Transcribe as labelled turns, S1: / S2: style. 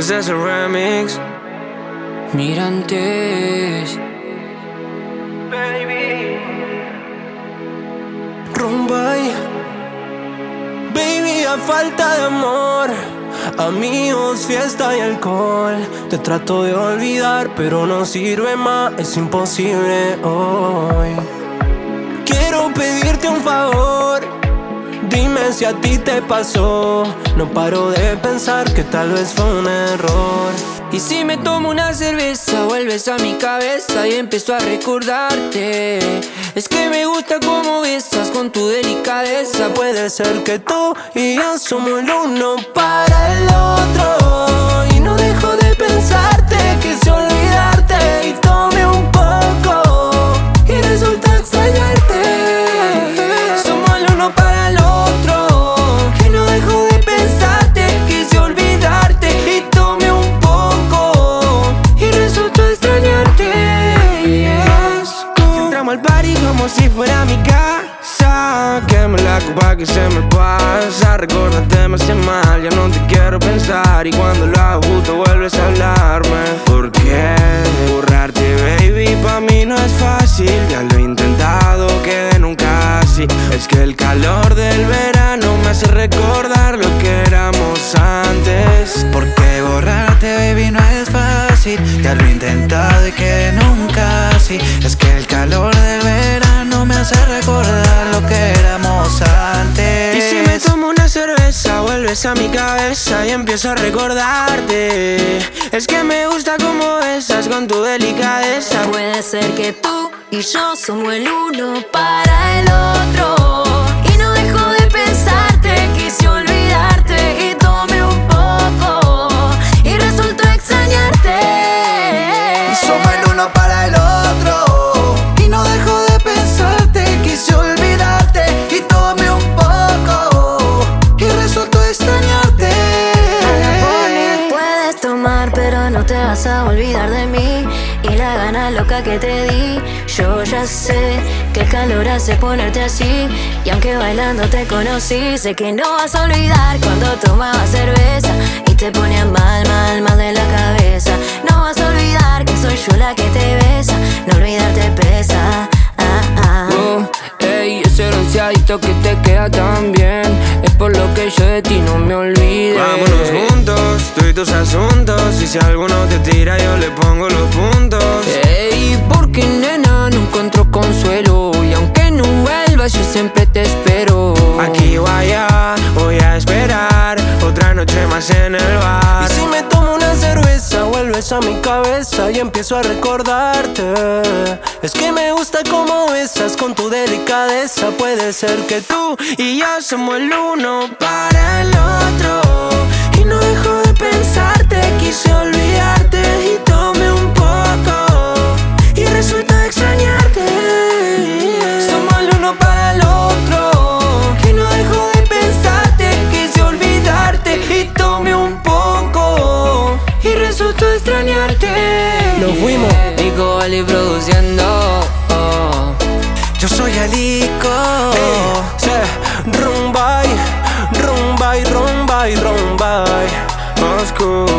S1: Es el remix.
S2: Mirantes.
S1: Baby.
S3: Rumbay. Baby, a falta de amor. Amigos, fiesta y alcohol. Te trato de olvidar, pero no sirve más. Es imposible hoy. Si a ti te pasó. No paro de pensar que tal vez fue un error.
S2: Y si me tomo una cerveza, vuelves a mi cabeza y empiezo a recordarte. Es que me gusta cómo besas con tu delicadeza.
S3: Puede ser que tú y yo somos el uno
S1: Entramos al party como si fuera mi casa. Queme la copa que se me pasa. Recordarte me hace mal, ya no te quiero pensar. Y cuando lo hago vuelves a hablarme. ¿Por qué? Borrarte, baby, pa' mí no es fácil. Ya lo he intentado, quedé nunca así. Es que el calor del verano me hace recordar lo que éramos antes.
S4: Porque borrarte, baby, no es fácil. Ya lo he intentado y que nunca así.
S1: A mi cabeza y empiezo a recordarte. Es que me gusta cómo besas con tu delicadeza.
S5: Puede ser que tú y yo somos el uno para el otro. Y no dejo de pensarte, quise olvidarte vas a olvidar de mí. Y la gana loca que te di. Yo ya sé que el calor hace ponerte así. Y aunque bailando te conocí, sé que no vas a olvidar cuando tomaba cerveza. Y te ponía mal, mal, mal de la cabeza. No vas a olvidar que soy yo la que te besa. No olvidarte pesa. Ah, ah.
S2: Oh, ey, ese bronceadito que te queda tan bien. Es por lo que yo de ti no me olvido.
S1: Vámonos juntos, tú y tus asuntos. Y si alguno te tira, yo le pongo los puntos.
S2: Ey, porque nena no encuentro consuelo. Y aunque no vuelvas, yo siempre te espero.
S1: Aquí o allá, voy a esperar otra noche más en el bar.
S3: Y si me tomo una cerveza, vuelves a mi cabeza y empiezo a recordarte. Es que me gusta cómo besas con tu delicadeza. Puede ser que tú
S1: Y yo somos el uno para
S3: nos fuimos.
S2: Nico Ali produciendo. Oh.
S4: Yo soy Alico. Hey, yeah. Rumbay, rumbay, rumbay, rumbay. Moscú.